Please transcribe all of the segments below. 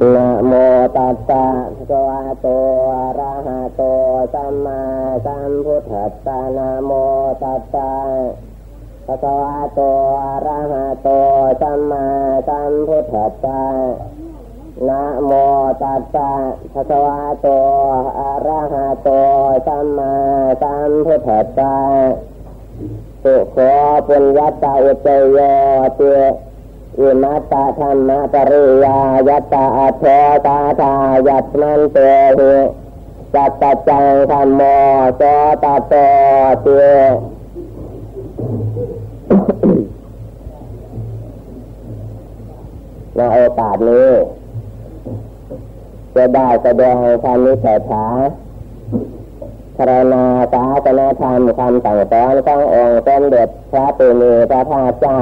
นะโมตัสสะภะคะวะโตอะระหะโตสัมมาสัมพุทธัสสะนะโมตัสสะภะคะวะโตอะระหะโตสัมมาสัมพุทธัสสะนะโมตัสสะภะคะวะโตอะระหะโตสัมมาสัมพุทธัสสะสุขปุญญาตาอุจโยเต อิมัตตาธรรมะปริยายัตตาอัโทตาทายัตมันเตหิจัตตจังธรรมโมโสตโตเตในโอกาสนี้ จะได้แสดงคำนิสัยถาพระนาสาสนาธรรมคำสั่งสอนขององค์สมเด็จพระตุนีพระพาเจ้า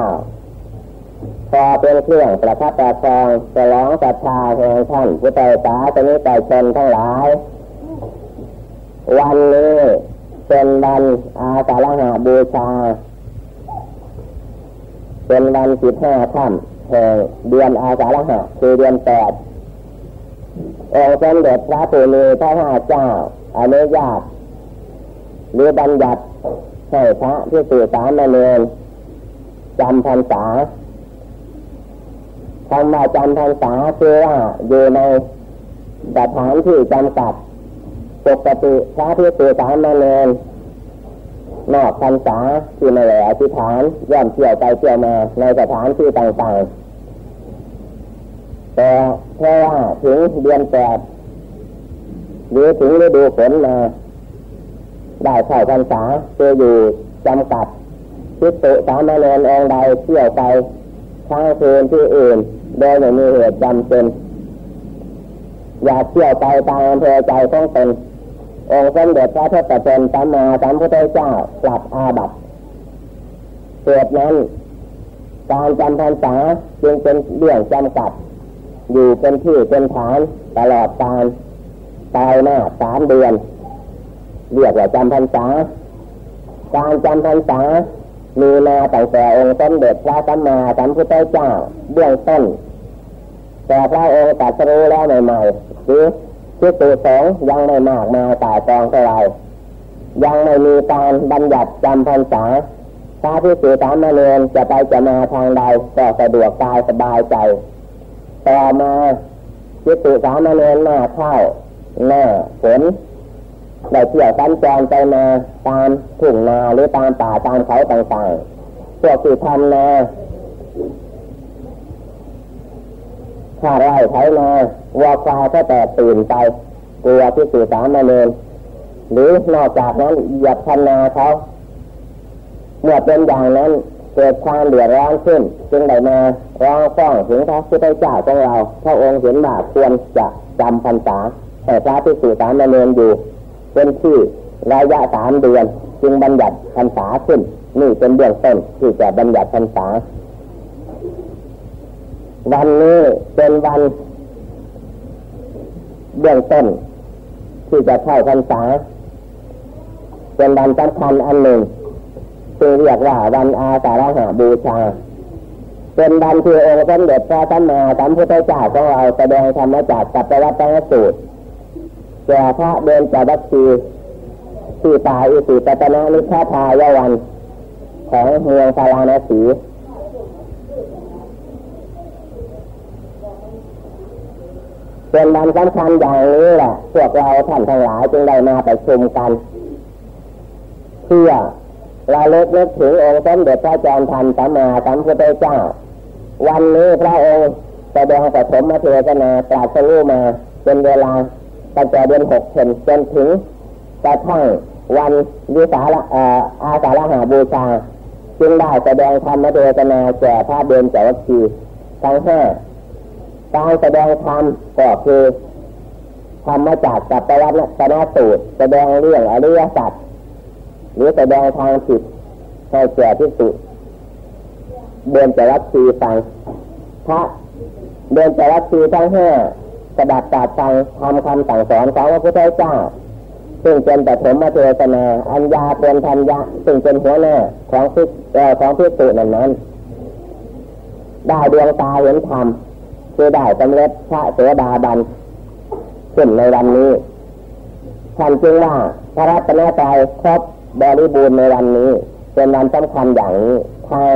พอเป็นเครื่องประทับประคองฉลองศรัทธาแห่งท่านผู้ใจสาสนิใจชนทั้งหลาย วันนี้เป็นวันอาสาฬหาบูชา เป็นวันสิบห้าค่ำแห่งเดือนอาสาฬหะคือเดือนแปดองค์สมเด็จพระปูนีพระห้าเจ้าอนุญาตหรือบัญญัติให้พระที่สื่อสารมาเนรจำพรรษา คำว่าจำพรรษาคือว่าอยู่ในสถานที่จำกัดปกติพระที่สื่อสามาเนรนอกพรรษาที่ไม่ได้อธิษฐานย่อมเที่ยวไปเที่ยวมาในสถานที่ต่างๆ แต่แค่ว่าถึงเดือนแปดหรือถึงฤดูฝนมาได้เข้าพรรษาจะอยู่จำกัดทิสุสามเณรองใดเที่ยวไปข้างคืนที่อื่น โดยไม่มีเหตุจำเป็น อย่าเที่ยวไปตามอำเภอใจของตนองค์สมเด็จพระพุทธเป็นสัมมาสัมพุทธเจ้าปรับอาบัติเกิดนั้น การจำพรรษาจึงเป็นเรื่องจำกัด อยู่เป็นที่เป็นฐานตลอดการตายหน้าสามเดือน เรียกว่าจำพรรษา การจำพรรษามีมาตั้งแต่องค์สมเด็จพระสัมมาสัมพุทธเจ้าเบื้องต้น แต่พระองค์ตรัสรู้แล้วใหม่ๆคือที่ตัวสองยังไม่มากมาตายกองเท่าไรยังไม่มีการบัญญัติจำพรรษาถ้าที่สื่อสารมาเรียนจะไปจะมาทางใดก็สะดวกกายสบายใจต่อมาที่สื่อสารมาเรียนมาเข้าหน้าฝนได้เที่ยวสัญจรไปมาตามทุ่งนาหรือตามป่าตามเขาต่างๆพวกที่ทำนา ข้าไร่ไถนาวัวควายก็แตกตื่นไปกลัวที่สื่อสารมาเนินหรือนอกจากนั้นเหยียบคันนาเขาเมื่อเป็นอย่างนั้นเกิดความเดือดร้อนขึ้น จึงได้มาร้องฟ้องถึงพระพุทธเจ้าของเราพระองค์เห็นว่าควรจะจำพรรษาแต่พระที่สื่อสารมาเนินอยู่ เป็นที่ระยะสามเดือน จึงบัญญัติพรรษาขึ้น นี่เป็นเบื้องต้นที่จะบัญญัติพรรษา วันนี้เป็นวันเบื้องต้น ที่จะเข้าพรรษา เป็นวันสำคัญอันหนึ่งที่เรียกว่าวันอาสาฬหาบูชา เป็นวันที่องค์สมเด็จพระสัมมาสัมพุทธเจ้าของเราแสดงธรรมจักรกับปวัตตนสูตรแก่พระเดินจากวัคซีที่ตายอิสิปตนะนิพาทายวันของเมืองพาราณสี เป็นวันสำคัญอย่างนี้แหละ พวกเราท่านทั้งหลายจึงได้มาไปชุมกัน เพื่อเราเลิกนึกถึงองค์สมเด็จพระจอมพันธ์สัมมาสัมพุทธเจ้า วันนี้พระองค์แสดงปฐมเทศนาตรัสรู้มาเป็นเวลาตั้งแต่เดือนหกเพ็ญจนถึงกระทั่งวันวิสาละอาสาฬหาบูชา จึงได้แสดงธรรมเทศนาแก่พระเดินจวัคคีทั้งห้า การแสดงธรรมก็คือธรรมจากกับปวัตนาสูตร แสดงเรื่องอริยสัจหรือแสดงทางจิตให้แก่ที่สุดเดินจวัคคีฟังพระเดินจวัคคีทั้งห้ากระดับตาฟังทำคำสั่งสอนของพระพุทธเจ้า ซึ่งเป็นแต่ผมมาเทศนา อัญญาเป็นธัญญาซึ่งเป็นหัวหน้าของพิของพิสุนั้นนั้น ได้ดวงตาเห็นธรรม คือได้สำเร็จพระเสดาบันขึ้นในวันนี้ท่านจึงว่าพระรัตนตรัยครบบริบูรณ์ในวันนี้ เป็นวันสำคัญอย่างนี้ทาง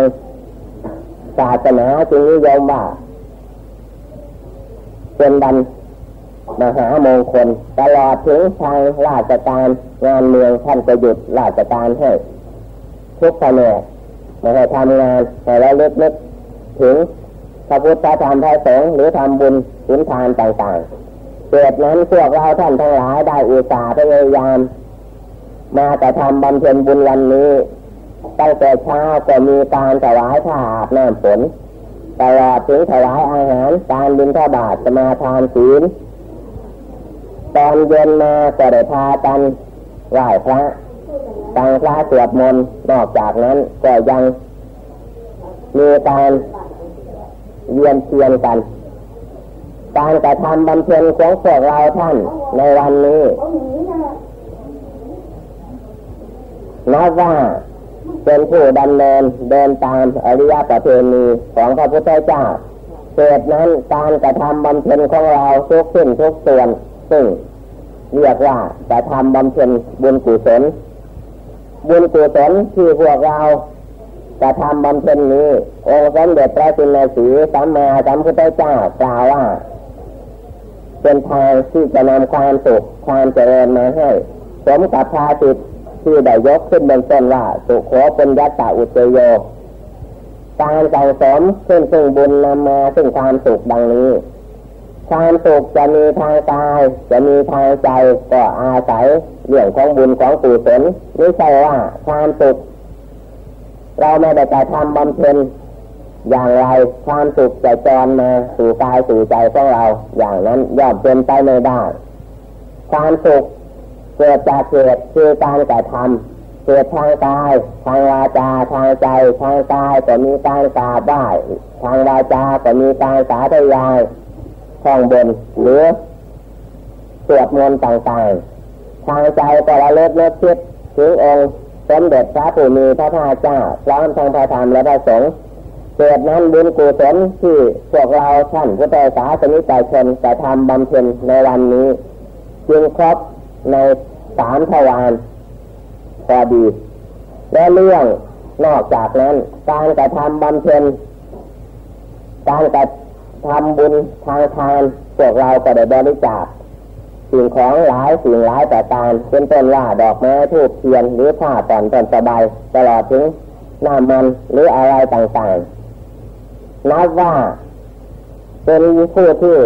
ศาสนาจึงนิยมว่าเป็นวันมหามงคลตลอดถึงทางราชการงานเมืองท่านจะหยุดราชการให้ทุกแผนกมาให้ทำงานแต่เราเล็กกถึง ระพุทธธรรมพระสงฆ์หรือทำบุญสินทานต่างๆเกิดนั้นพวกเราท่านทั้งหลายได้อุตส่าห์พยายาม มาแต่ทำบำเพ็ญบุญวันนี้ตั้งแต่เช้าก็มีการถวายผ้าอาบน้ำฝนตลอดถึงถวายอาหารการบินทบาทสมาทานศีลตอนเย็นมาก็ได้พากันไหว้พระตั้งพระสวดมนต์นอกจากนั้นก็ยังมีการ เวียนเทียนกัน การกระทำบำเพ็ญของพวกเราท่านในวันนี้นับว่าเป็นผู้ดำเนินเดินตามอริยประเพณีของพระพุทธเจ้าเกิดนั้นการกระทำบำเพ็ญของเราทุกสิ่งทุกส่วน ซึ่งเรียกว่ากระทำบำเพ็ญบุญกุศลบุญกุศลที่พวกเรา จะทำบำเพ็ญนี้ องค์สมเด็จพระจินสีสัมมาสัมพุทธเจ้ากล่าวว่า เป็นทางที่จะนำความสุขความเจริญมาให้ สมกับพาติตที่ได้ยกขึ้นเป็นต้นว่า สุขโขเป็นยัตตาอุตโยการสั่งสมขึ้นซึ่งบุญนำมาซึ่งความสุขดังนี้ ความสุขจะมีทางกาย จะมีทางใจก็อาศัยเรื่องของบุญของกุศลไม่ใช่ว่าความสุข เราไม่ได้แต่ทำบำเพ็ญอย่างไรความสุขจะจรมาสู่กายสู่ใจของเรา อย่างนั้นย่อมเป็นไปไม่ได้ความสุขเกิดจากเหตุคือการกระทำเกิดทางกายทางวาจาทางใจทางกายก็มีการกราบไหว้ทางวาจาก็มีการสาธยายท่องบนหรือสวดมนต์ต่างๆ ทางใจก็ละลิกเลิกคิดถึงองค์ สมเด็จพระผู้มีพระภาคเจ้าพร้อมทั้งพระธรรมและพระสงฆ์เกิดนั้นบุญกุศลที่พวกเราท่านพุทธศาสนิกชนจะทำบำเพ็ญในวันนี้ จึงครบในสามทวารพอดี และเรื่องนอกจากนั้น การกระทำบำเพ็ญการกระทำบุญทางทานพวกเราก็ได้บริจาค สิ่งของหลายสิ่งหลายแต่การเป็นต้นว่าดอกไม้ทูบเทียนหรือผ้าตอนต้นสบายตลอดถึงน้ำมันหรืออะไรต่างๆนับว่าเป็นผู้ที่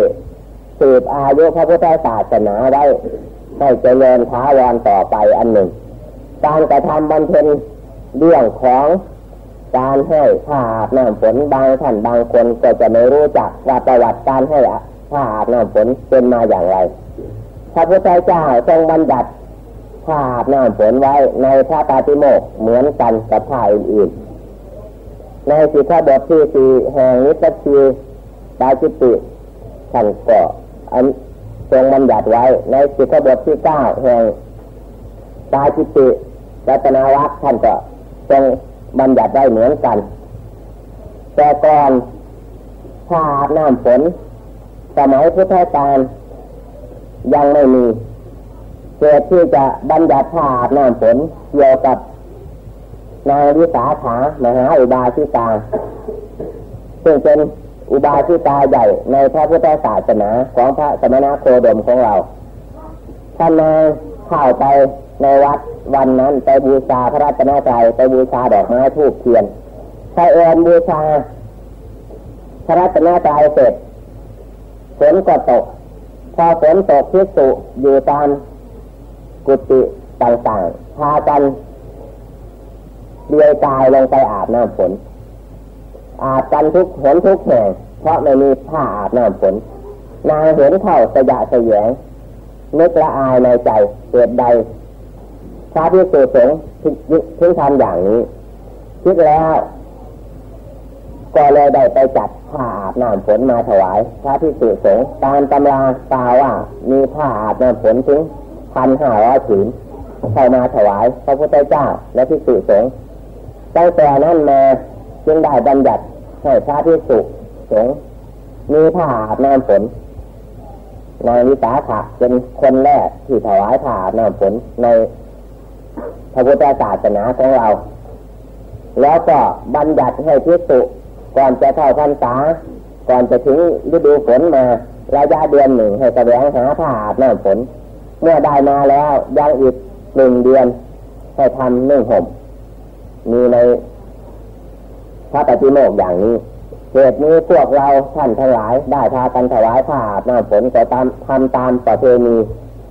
สืบอายุพระพุทธศาสนาได้ให้เจริญท้าวรต่อไปอันหนึ่ง การกระทำบำเพ็ญเรื่องของการให้ผ้าอาบน้ำฝนบางท่านบางคนก็จะไม่รู้จักว่าประวัติการให้ผ้าอาบน้ำฝนเป็นมาอย่างไร พระพุทธเจ้าทรงบัญญัติผ้าอาบน้ำฝนไว้ในพระปาติโมกเหมือนกันกับผ้าอื่นๆในสิกขาบทที่สี่แห่งนิสสีดาจิติท่านก็อันทรงบัญญัติไว้ ในสิกขาบทที่เก้าแห่งตาจิติรัตนาวัคท่านก็ทรงบัญญัติได้เหมือนกัน แต่ก่อนผ้าอาบน้ำฝนสมัยพุทธกาล ยังไม่มีเกิดที่จะบัญญัติผ้าอาบน้ำฝนเกี่ยวกับนางวิสาขามหาอุบาสิกาซึ่งเป็นอุบาสิกาใหญ่ในพระพุทธศาสนาของพระสมณโคดมของเราท่านนางเข้าไปในวัดวันนั้นไปบูชาพระรัตนตรัยไปบูชาดอกไม้ทูบเทียนถ้าเอินบูชาพระรัตนตรัยเสร็จฝนก็ตก พอฝนตกพิสุอยู่ตามกุฏิต่างๆพากันเดียกายลงไปอาบน้ำฝน อาบกันทุกหนทุกแห่งเพราะไม่มีผ้าอาบน้ำฝน นางเห็นเข้าสยะสยงนึกละอายในใจเกิดใดพระพิสุสงฆ์ถึงทำอย่างนี้ คิดแล้ว ก็เลยได้ไปจัดผ้าอาบน้ำฝนมาถวาย พระพิสุสงฆ์ตามตำรากล่าวว่า มีผ้าอาบน้ำฝนถึงพันห้าร้อยผืนเข้ามาถวายพระพุทธเจ้าและพิสุสงฆ์ตั้งแต่นั้นมาจึงได้บัญญัติให้พระพิสุสงฆ์มีผ้าอาบน้ำฝนนางวิสาขะเป็นคนแรกที่ถวายผ้าอาบน้ำฝนในพระพุทธศาสนาของเรา แล้วก็บัญญัติให้พิสุ ก่อนจะเข้าพรรษา ก่อนจะถึงฤดูฝนมาระยะเดือนหนึ่งให้แสวงหาผ้าอาบน้ำฝน เมื่อได้มาแล้วยังอีกหนึ่งเดือนให้ทำนึ่งห่ม มีในพระปฏิโมกอย่างนี้เหตุนี้พวกเราท่านทั้งหลายได้พากันถวายผ้าอาบน้ำฝนก็ตามทำตามประเพณี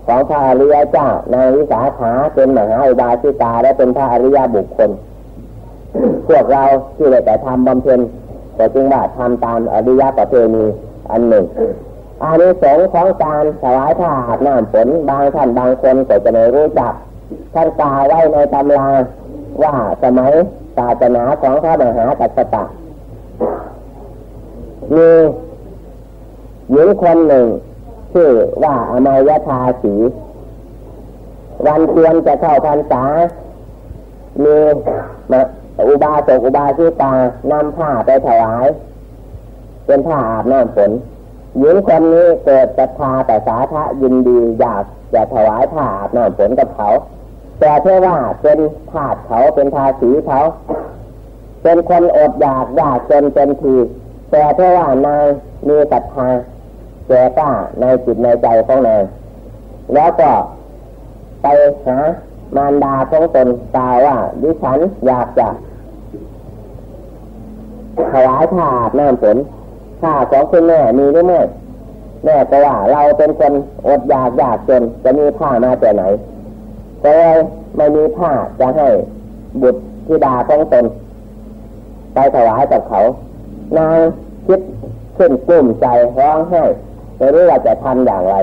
ของพระอริยเจ้านางวิสาขาเป็นมหาอุบาสิกาและเป็นพระอริยบุคคล พวกเราที่ได้แต่ทำบำเพ็ญ ก็จึงว่าทำตามอริยประเพณีอันหนึ่งอานิสงส์ของการถวายผ้าอาบน้ำฝนบางท่านบางคนก็จะไม่รู้จักท่านกล่าวไว้ในตำราว่าสมัยศาสนาของพระมหากัสสปะมีหญิงคนหนึ่งชื่อว่าอมายทาสีวันเตรียมจะเข้าพรรษามี อุบาสกอุบาสิกานำผ้าไปถวาย เป็นผ้าอาบน้ำฝนหญิงคนนี้เกิดศรัทธาแต่สาธะยินดีอยากจะถวายผ้าอาบน้ำฝนกับเขา แต่เท่ว่าเป็นทาสเขาเป็นทาสีเขาเป็นคนอดอยากยากจนเต็มทีแต่เท่ว่านายมีศรัทธาแก่กล้าในจิตในใจของนายแล้วก็ไปหา มารดาของตนกล่าวว่าดิฉันอยากจะถวายผ้าน้ำฝนผ้าของคุณแม่มีหรือไม่แม่ก็ว่าเราเป็นคนอดอยากอยากจนจะมีผ้ามาแต่ไหนก็เลยไม่มีผ้าจะให้บุตรธิดาของตนไปถวายกับเขา นางคิดขึ้นกลุ่มใจร้องไห้ไม่รู้ว่าจะทำอย่างไร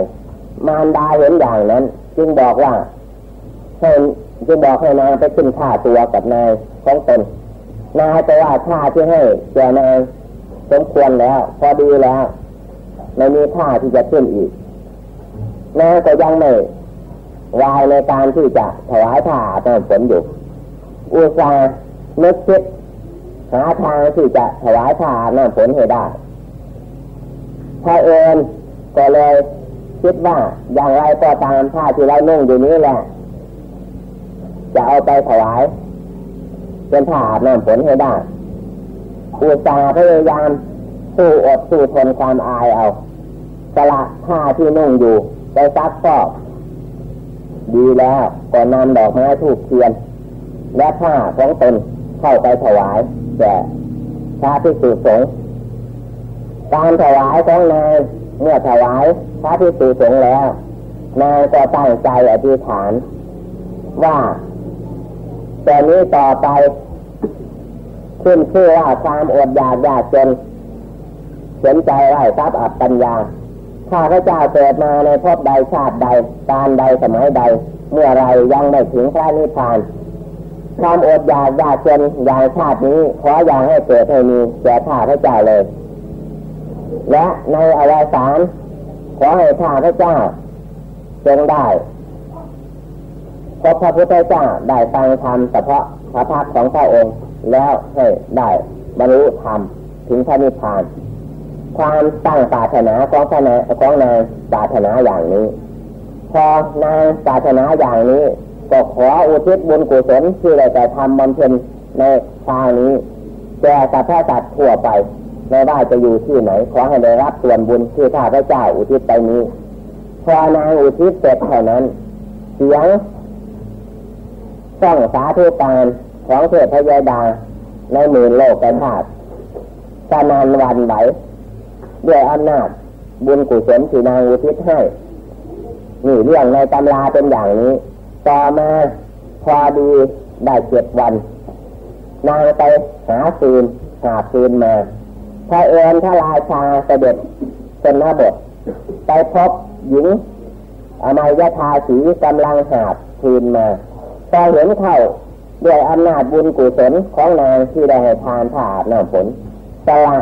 มารดาเห็นอย่างนั้น จึงบอกว่า ให้จึงบอกให้นางไปขึ้นค่าตัวกับนายของตนนายแต่ว่าค่าที่ให้แก่นายสมควรแล้ว พอดีแล้วไม่มีค่าที่จะขึ้นอีกนายก็ยังไม่วายในการที่จะถวายผ้าตอนฝนอยู่อุตส่าห์นึกคิดหาทางที่จะถวายผ้าน้ำฝนให้ได้พระเอิญก็เลยคิดว่าอย่างไรก็ตามผ้าที่เรานุ่งอยู่นี้แหละ จะเอาไปถวายเป็นผ้าน้ำฝนให้ได้อุตส่าห์พยายามสู้อดสู้ทนความอายเอาสละผ้าที่นุ่งอยู่ไปซักฟอกดีแล้วก็นำดอกไม้ทูกเทียน และผ้าของตนเข้าไปถวายแก่พระพิสุสงฆ์การถวายของนายเมื่อถวายพระพิสุสงฆ์แล้วนายก็ตั้งใจอธิษฐานว่า แต่นี้ต่อไปขึ้นชื่อว่าความอดอยากยากจนเห็นใจไร้ทรัพย์อับปัญญาข้าพระเจ้าเกิดมาในภพใดชาติใดการใดสมัยใด เมื่อไรยังไม่ถึงพระนิพพานความอดอยากยากจนอย่างชาตินี้ขออย่างให้เกิดให้มีแก่ข้าพระเจ้าเลย และในอวสานขอให้ข้าพระเจ้าจงได้ พบพระพุทธเจ้าได้ฟังธรรมเฉพาะพระพักของพระองค์แล้วให้ได้บรรลุธรรมถึงพระนิพพาน ความตั้งปาถนาของพระนายของนายปาถนาอย่างนี้ พอนายปาถนาอย่างนี้ก็ขออุทิศบุญกุศลที่ได้แต่ทำบำเพ็ญในคราวนี้แก่สัตว์สัตว์ทั่วไปไม่ว่าจะอยู่ที่ไหน ขอให้ได้รับส่วนบุญที่ข้าพระเจ้าอุทิศไปนี้ พอนางอุทิศเสร็จเท่านั้น เสียง ส่องสาธุการของเทพยดาในหมื่นโลกกธาตุสนานวันไหวด้วยอำนาจบุญกุศลที่นางอุทิศให้นี่เรื่องในตำราเป็นอย่างนี้ ต่อมาพอดีได้เจ็ดวัน นางไปหาฟืนหาฟืนมาพระเอิญพระราชาเสด็จเป็นหน้าบทไปพบหญิงอมายทาสีกำลังหาบฟืนมา พอเห็นเข้าด้วยอำนาจบุญกุศลของนางที่ได้ให้ทานผ่าน้ำฝนสละ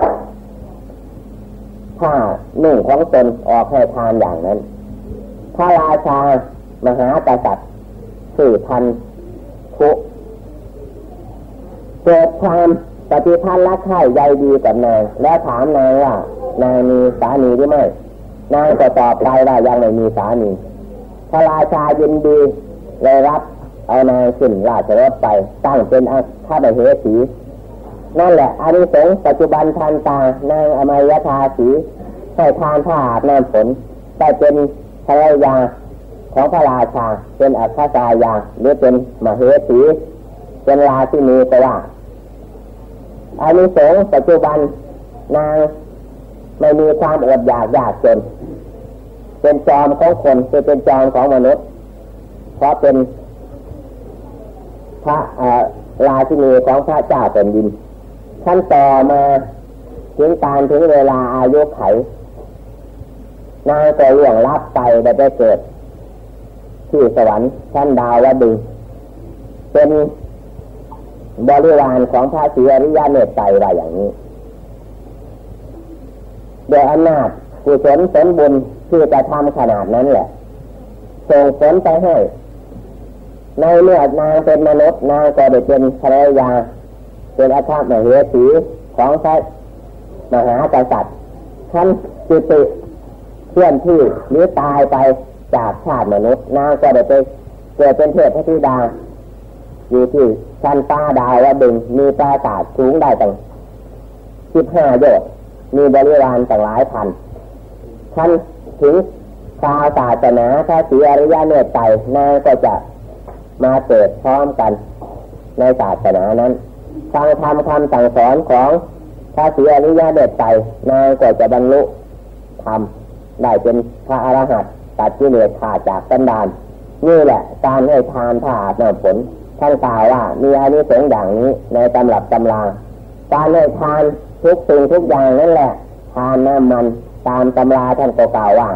ผ้าหนุ่งของตนออกให้ทานอย่างนั้น พระราชามหากษัตริย์สื่พันทุเกิดความปฏิพันธ์รักใคร่ใยดีกับนางแล้วถามนางว่านายมีสามีหรือไม่นายก็ตอบไปว่ายังไม่มีสามีพระราชายินดีเลยรับ เอานายขึ้นราชรถไปตั้งเป็นอาข้าเหสีนั่นแหละอานิสงส์ปัจจุบันทันตานางอมายทาสีให้ทานผ้าอาบน้ำฝนได้เป็นภรรยาของพระราชาเป็นอัครายาหรือเป็นมเหสีเป็นราที่มีก็ว่าอานิสงส์ปัจจุบันนางไม่มีความอดอยากยากจน เป็นจอมของคนคือเป็นจอมของมนุษย์เพราะเป็น พระราชินีของพระเจ้าเป็นดินขั้นต่อมาถึงการถึงเวลาอายุไข นางก็ล่วงลับไปได้ไปเกิด ที่สวรรค์ชั้นดาวดึงเป็นบริวารของพระศรีอริยเมตไตรว่าอย่างนี้โดยอำนาจกุศลผลบุญที่จะทำขนาดนั้นแหละ ส่งผลไปให้ ในเมื่อนางเป็นมนุษย์นางก็ได้เป็นภรรยา เป็นอาชาติมเหสีของพระมหากษัตริย์ท่านจุติเคลื่อนที่หรือตายไปจากชาติมนุษย์นางก็ได้ไปเกิดเป็นเทพธิดาอยู่ที่ชั้นฟ้าดาวว่าดึงมีปราสาทสูงได้ตั้งสิบห้าโยชน์มีบริวารต่างหลายพันท่านถึงชาวศาสนาพระศรีอริยเนตไตรนางก็จะ มาเกิดพร้อมกันในศาสนานั้นฟังธรรมคำสั่งสอนของพระศรีอริยเดชไตรนางก็จะบรรลุธรรมได้เป็นพระอรหันต์ตัดกิเลสขาดจากสันดานนี่แหละ การให้ทานผ่าหน้าผลท่านกล่าวว่ามีอานิสงส์อย่างนี้ในตำรับตำราการให้ทานทุกสิ่งทุกอย่างนั่นแหละ ทานน้ำมันตามตำราท่านก็กล่าวว่า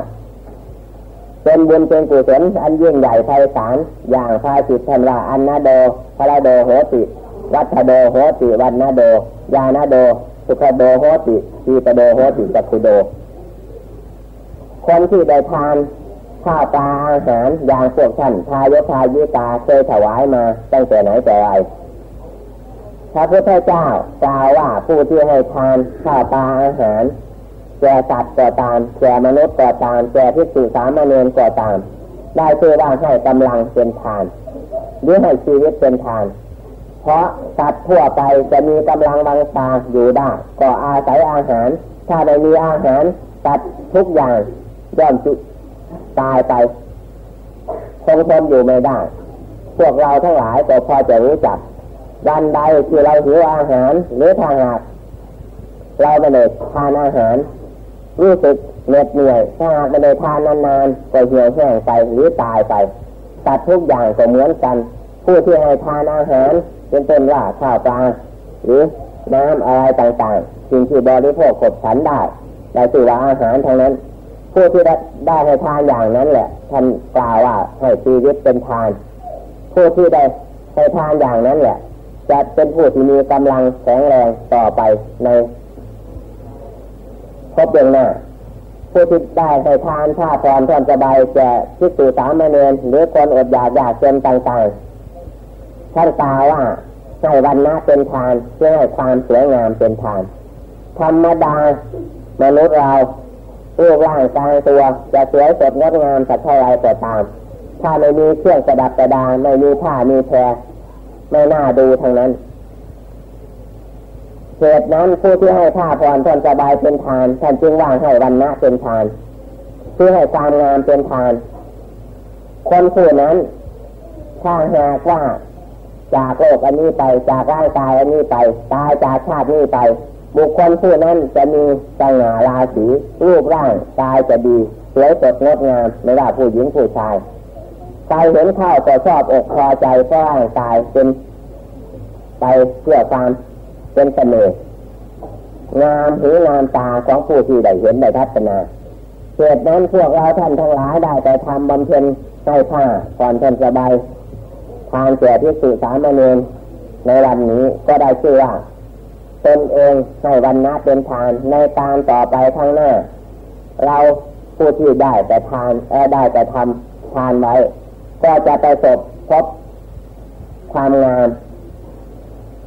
เป็นบุญเป็นกุศลอันยิ่งใหญ่ไพศาลอย่างพาสิทธันว่าอันนาโดพระโดโหติ วัฏโดโหติวันนาโด ยานาโด สุขโดโหติทีตโดโหติจักุโด คนที่ได้ทานข้าวปลาอาหารอย่างพวกท่านทายกทายิตาเคยถวายมาตั้งแต่ไหนแต่ไรพระพุทธเจ้า กล่าวว่าผู้ที่ให้ทานข้าวปลาอาหาร แก่สัตว์ก็ตามแก่มนุษย์ก็ตามแก่พิสุสามเณรก็ตาม ได้ชื่อว่าให้กำลังเป็นทานหรือให้ชีวิตเป็นทาน เพราะสัตว์ทั่วไปจะมีกำลังบางตาอยู่ได้ก็อาศัยอาหาร ถ้าไม่มีอาหารสัตว์ทุกอย่างย่อมตายไปคงทนอยู่ไม่ได้ พวกเราทั้งหลายก็พอจะรู้จักวันใดที่เราหิวอาหารหรือทางหากเราไม่ได้ทานอาหาร รู้สึกเหน็ดเหนื่อยถ้าหากไม่ได้ทานนานๆก็เหี่ยวแห้งไปหรือตายไปตัดทุกอย่างก็เหมือนกัน ผู้ที่ให้ทานอาหารเป็นต้นว่าข้าวปลาหรือน้ำอะไรต่างๆสิ่งที่บริโภคขบฉันได้ได้ถือว่าอาหารทางนั้น ผู้ที่ได้ได้ให้ทานอย่างนั้นแหละท่านกล่าวว่าให้ชีวิตเป็นทาน ผู้ที่ได้ให้ทานอย่างนั้นแหละจะเป็นผู้ที่มีกำลังแข็งแรงต่อไปใน พบเบื้องหน้าผู้ที่ได้ให้ทานท่าพรท่อนสบายแก่ทิสูสามเณรหรือคนอดอยากอยากเจนต่างๆท่านกล่าวว่าให้วันนะเป็นทานเพื่อให้ความสวยงามเป็นทาน ธรรมดามนุษย์เรารูปร่างกายตัวจะสวยสดงดงามสักเท่าไรก็ตาม ถ้าไม่มีเครื่องประดับประดาไม่มีผ้ามีแพรไม่น่าดูทั้งนั้น เหตุนั้นผู้ที่ให้ผ้าผ่อนทนสบายเป็นทานท่านจึงว่างให้วันนะเป็นทานเพื่อให้ความงามเป็นทาน คนผู้นั้นถ้าหากว่าจากโลกอันนี้ไปจากร่างกายอันนี้ไป ตายจากชาตินี้ไป บุคคลผู้นั้นจะมีสง่าราศีรูปร่างกายจะดีสวยสดงดงามไม่ว่าผู้หญิงผู้ชายใครเห็นเข้าก็ชอบอกพอใจเพราะร่างกายเป็นไปเพื่อความ เป็นเสน่ห์งามหูงามตาของผู้ที่ได้เห็นได้ทัศนาเหตุนั้นพวกเราท่านทั้งหลายได้แต่ทำบำเพ็ญให้ผ้าก่อนทนสบายทานแก่ที่สุสามเณรในวันนี้ก็ได้ชื่อว่าตนเองให้วันนะเป็นทานในการต่อไปข้างหน้า เราผู้ที่ได้แต่ทานเออได้แต่ทำทานไว้ ก็จะไปสบพบความงาม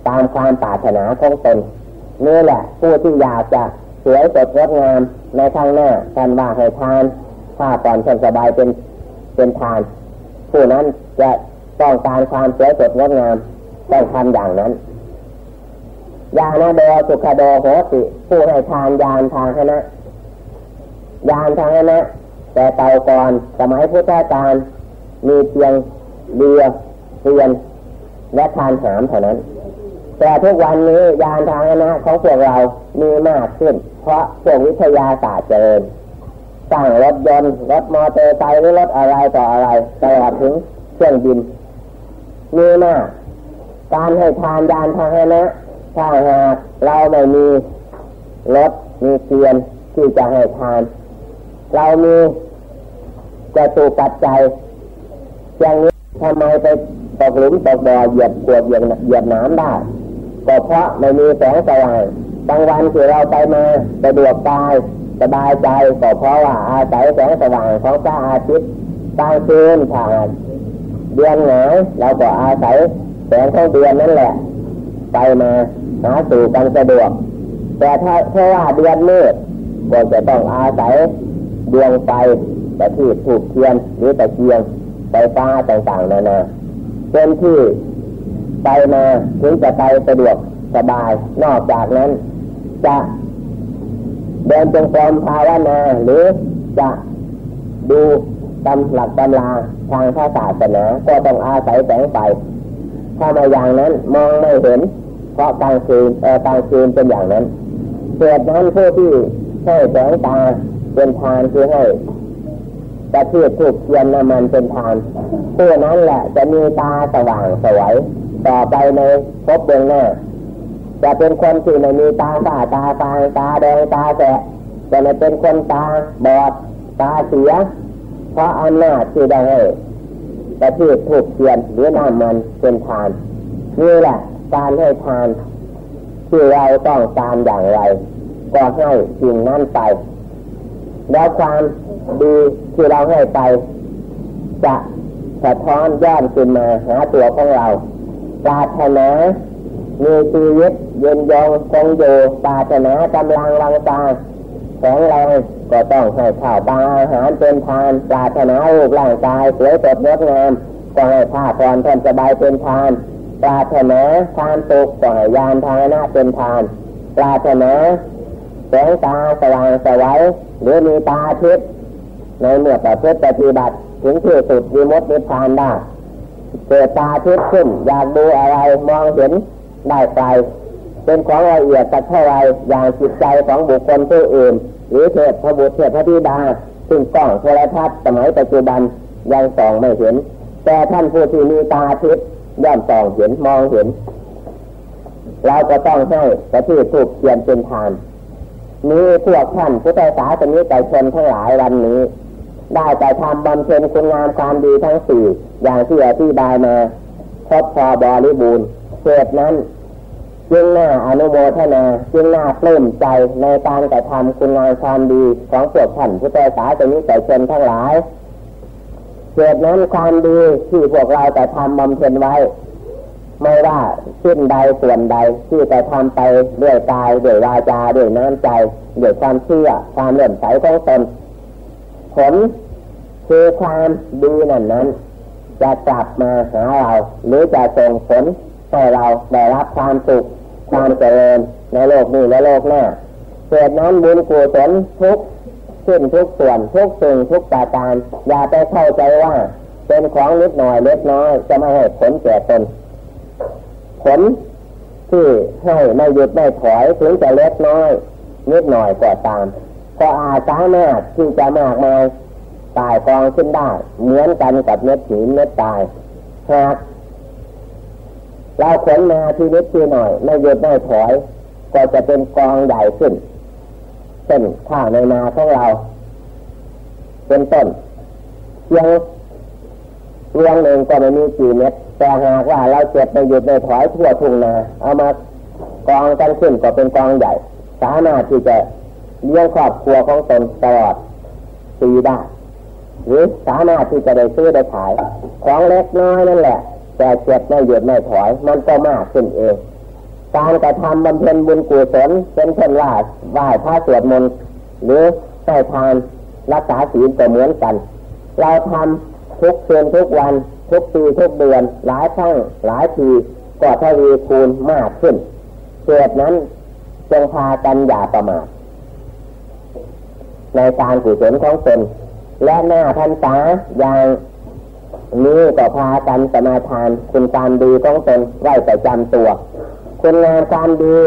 ตามความปรารถนาของตนนี่แหละ ผู้ที่อยากจะสวยสดงดงามในข้างหน้าท่านว่าให้ทานถ้าก่อนท่านสบายเป็นเป็นทาน ผู้นั้นจะต้องการความสวยสดงดงามต้องทำอย่างนั้นยาณโดสุขโดโหติผู้ให้ทานยานทางคณะยานทางคณะแต่เต่าก่อนสมัยพุทธกาลมีเพียงเรือเรียนและทานหามเท่านั้น แต่ทุกวันนี้ยานทางคณะของพวกเรามีมากขึ้น เพราะพวกวิทยาศาสตร์เจริญสร้างรถยนต์รถมอเตอร์ไซค์หรือรถอะไรต่ออะไรตลอดถึงเครื่องบินมีมากการให้ทานยานทางคณะถ้าหากเราไม่มีรถมีเกียนที่จะให้ทาน เรามีจะตูปัจจัยอย่างนี้ทำไมไปตกหลุมตกบ่อเหยียบขวดเหยียบเหยียบน้ำได้ ก็เพราะไม่มีแสงสว่างบางวันที่เราไปมาสะดวกกายสบายใจก็เพราะว่าอาศัยแสงสว่างของพระอาทิตย์กลางคืนผ่านเดือนหงายเราก็อาศัยแสงของเดือนนั่นแหละ ไปมาหาสู่กันสะดวก แต่ถ้าเพราะว่าเดือนมืดก็จะต้องอาศัยดวงไฟแต่ที่ถูกเทียนหรือตะเกียงไฟฟ้าต่างๆนานาเป็นที่ ไปมาถึงจะไปสะดวกสบาย นอกจากนั้น จะเดินจงกรมภาวนาหรือจะดูตำหลักตำลาทางพระศาสนาก็ต้องอาศัยแสงไฟถ้ามาอย่างนั้นมองไม่เห็น เพราะกลางคืนเออกลางคืนเป็นอย่างนั้นเกิดนั้นผู้ที่ให้แสงตาเป็นทานคือให้ตะเทียบถูกเทียนน้ำมันเป็นทานผู้นั้นแหละจะมีตาสว่างสวย ต่อไปในพบเบื้องหน้าจะเป็นคนที่ไม่มีตาตาตาฟางตาแดงตาแสะจะไม่เป็นคนตาบอดตาเสีย เพราะอำนาจที่ได้ให้แต่ที่ถูกเทียนหรือน้ำมันเป็นทานนี่แหละการให้ทานที่เราต้องการอย่างไร ก็ให้สิ่งนั้นไป แล้วความดีที่เราให้ไป จะสะท้อนย้อนขึ้นมาหาตัวของเรา ปราถนามีชีวิตยืนยองคงอยู่ปาถนากำลังวังตาแข็งแรงก็ต้องให้ข้าวปลาอาหารเป็นทานปราถนารูปร่างกายสวยสดงดงามก็ให้ผ้าผ่อนผ่อนสบายเป็นทานปราถนาทานตกก็ให้ยานทานะเป็นทานปราถนาแสงตาสว่างสวัยหรือมีตาทิพย์ในเมื่อประพฤติปฏิบัติถึงที่สุดวิมุตติพานได้ เกิดตาทิพย์ขึ้น อยากดูอะไรมองเห็นได้ไกลเป็นของละเอียดสักเท่าไรอย่างจิตใจของบุคคลผู้อื่น หรือเทพพระบุตรเทพพระธิดา ซึ่งกล้องโทรทัศน์สมัยปัจจุบันยังส่องไม่เห็น แต่ท่านผู้ที่มีตาทิพย์ย่อมส่องเห็นมองเห็น เราก็ต้องให้ประทีปถูกเทียนเป็นทานนี้พวกท่านผู้ใศาสนิกชนทั้งหลายวันนี้ ได้แต่ทำบำเพ็ญคุณงามความดีทั้งสี่อย่างที่อธิบายมาครบพอบริบูรณ์เหตุนั้นจึงน่าอนุโมทนาจึงน่าปลื้มใจในการกระทำคุณงามความดีของพวกท่านผู้ใจสาจนี้แต่ชนทั้งหลายเหตุนั้นความดีที่พวกเราแต่ทำบำเพ็ญไว้ ไม่ว่าสิ้นใดส่วนใดที่แต่ทำไปด้วยกายด้วยวาจาด้วยน้ำใจด้วยความเชื่อความเลื่อมใสของตน ผลคือความดีนั้นนั้น จะกลับมาหาเรา หรือจะส่งผลให้เราได้รับความสุขความเจริญในโลกนี้และโลกหน้าเกิดนั้นบุญกุศลทุกขึ้นทุกส่วนทุกสิ่งทุกประการอย่าไปเข้าใจว่า เป็นของนิดหน่อยเล็กน้อยจะไม่ให้ผลแก่ตนผลที่ให้ไม่หยุดไม่ถอยถึงจะเล็กน้อยนิดหน่อยก็ตาม ก็อาจสามารถที่จะมากมายตายกองขึ้นได้ เหมือนกันกับเม็ดหินเม็ดตายหากเราขนมาทีนิดทีหน่อย ไม่หยุดไม่ถอย ก็จะเป็นกองใหญ่ขึ้นเช่นข้าวในนาของเรา เป็นต้นเพียงเรียงหนึ่งก็ไม่มีกี่เม็ดแต่หากว่าเราเจ็บไม่หยุดไม่ถอยทั่วทุ่งนาเอามากองกันขึ้นก็เป็นกองใหญ่ สามารถที่จะ เลี้ยงครอบครัวของตนตลอดปีได้หรือสามารถที่จะได้ซื้อได้ขาย ของเล็กน้อยนั่นแหละ แต่เจ็บไม่หยุดไม่ถอย มันก็มากขึ้นเอง การกระทำบำเพ็ญบุญกุศลเป็นเช่นว่าไหว้พระสวดมนต์หรือให้ทานรักษาศีลก็เหมือนกัน เราทำทุกคืนทุกวัน ทุกปีทุกเดือน หลายครั้งหลายทีก็ทวีคูณมากขึ้นเหตุนั้นจงพากันอย่าประมาท ในการกุศลของตนและหน้าพันษาอย่างนี้ก็พากันสมาทาน คุณความดีของตนไว้ประจำตัว คุณงามความดี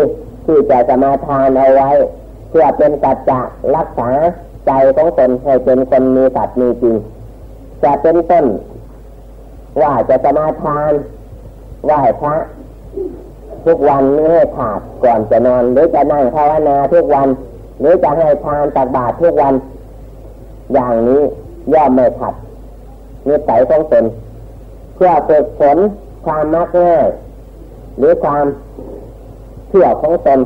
ที่จะสมาทานเอาไว้ เพื่อเป็นกัจจะรักษาใจของตนให้เป็นคนมีสัตว์มีจริง จะเป็นต้น ว่าจะสมาทานไหว้พระทุกวันนี้ให้ขาดก่อนจะนอนหรือจะนั่งภาวนาทุกวัน หรือจะให้ทานตักบาตรทุกวัน อย่างนี้ย่อมไม่ขัดนิสัยของตนเพื่อฝึกฝนความมักง่ายหรือความเชื่อของตน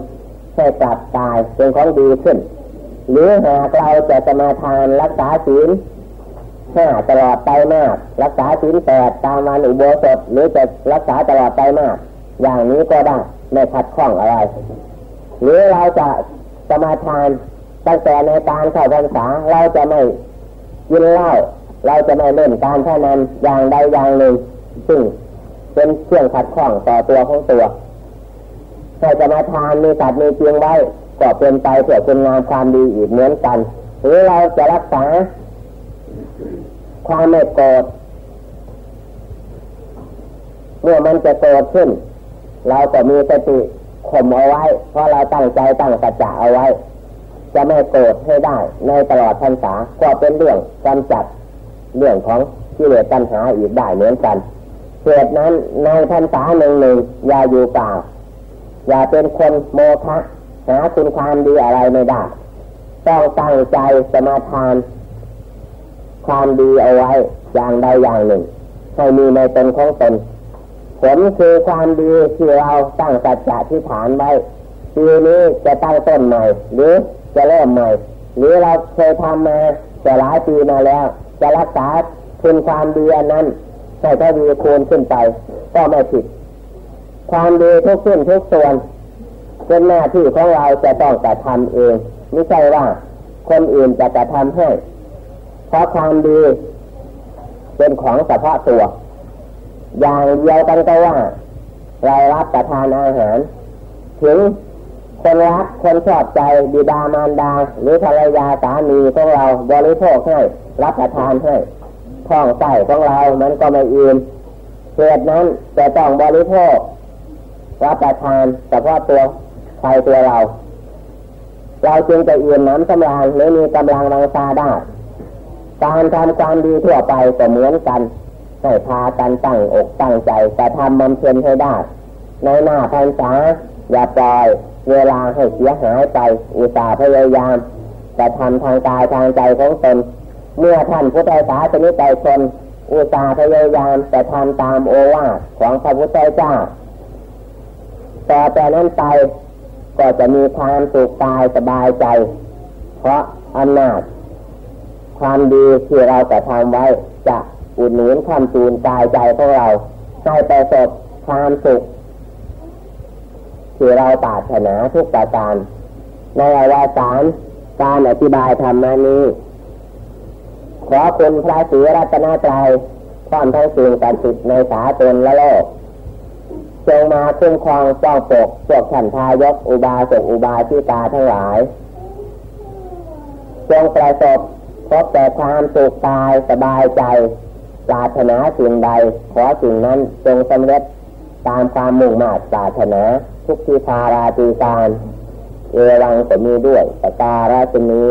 ให้กลับกายเป็นของดีขึ้น หรือหากเราจะสมาทานรักษาศีลห้าตลอดไปมาก รักษาศีลแปดตามวันอุโบสถหรือจะรักษาตลอดไปมาก อย่างนี้ก็ได้ไม่ขัดข้องอะไร หรือเราจะ สมาทานตั้งแต่ในการเข้าพรรษาเราจะไม่กินเหล้าเราจะไม่เล่นการพนันอย่างใดอย่างหนึ่งซึ่งเป็นเครื่องขัดข้องต่อตัวของตัวถ้าจะมาทานมีสัตว์มีเพียงไว้ก็เป็นไปเพื่อคุณงามความดีอีกเหมือนกันหรือเราจะรักษา ความไม่โกรธเมื่อมันจะโกรธขึ้น เราก็มีสติ ข่มเอาไว้ เพราะเราตั้งใจตั้งสัจจะเอาไว้ จะไม่โกรธให้ได้ในตลอดพรรษาก็เป็นเรื่องกำจัดเรื่องของกิเลสตัณหาอีกได้เหมือนกันเหตุนั้นในพรรษาหนึ่งหนึ่งอย่าอยู่ป่าอย่าเป็นคนโมฆะหาคุณความดีอะไรไม่ได้ต้องตั้งใจสมาทาน ความดีเอาไว้อย่างใดอย่างหนึ่งให้มีในตนของตน ลคือความดีที่เราตั้งสัจจะที่ฐานไว้ปีนี้จะตั้งต้นใหม่ หรือจะเริ่มใหม่ หรือเราเคยทำมาจะหลายปีมาแล้ว จะรักษาคุณความดีอันนั้นให้ทวีคูณขึ้นไปก็ไม่ผิด ความดีทุกขึ้นทุกส่วนเป็นหน้าที่ของเราจะต้องกระทำเองไม่ใช่ว่าคนอื่นจะกระทำให้ เพราะความดีเป็นของเฉพาะตัว อย่างเดียวกันก็ว่า เรารับประทานอาหาร ถึงคนรักคนชอบใจบิดามารดา หรือภรรยาสามีของเราบริโภคให้รับประทานให้ท้องไส้ของเรามันก็ไม่อิ่มเหตุนั้นจะต้องบริโภค รับประทานเฉพาะตัวใครตัวเรา เราจึงจะอิ่มน้ำสำราญหรือมีกำลังวังชาได้การทำความดีทั่วไปก็เหมือนกัน ให้พากันตั้งอกตั้งใจจะทำบำเพ็ญให้ได้ ในหน้าพรรษาอย่าปล่อยเวลาให้เสียหายไปอุตส่าห์พยายามจะทำทางกายทางใจของตนเมื่อท่านพุทธศาสนิกชนอุตส่าห์พยายามแต่ทำตามโอวาทของพระพุทธเจ้าต่อแต่นั้นไปก็จะมีความสุขกายสบายใจ เพราะอำนาจความดีที่เราจะทำไว้จะ อุดหนุนคำจูนกายใจของเราให้ประสบความสุขที่เราปรารถนาทุกประการ ในอวสานการอธิบายธรรมานี้ ขอคุณพระศรีรัตนตรัยความทั้งสิ่งศักดิ์สิทธิ์ในสาตนและโลกจงมาคุ้มครองป้องปกพวกขันทายกอุบาสกอุบาสิกาทั้งหลาย จงประสบพบแต่ความสุขกายสบายใจ ปรารถนาสิ่งใด ขอสิ่งนั้นจงสำเร็จตามความมุ่งมา่ปรารถนาทุกที่พาราตีการเอวังสมีด้วยตการาชนี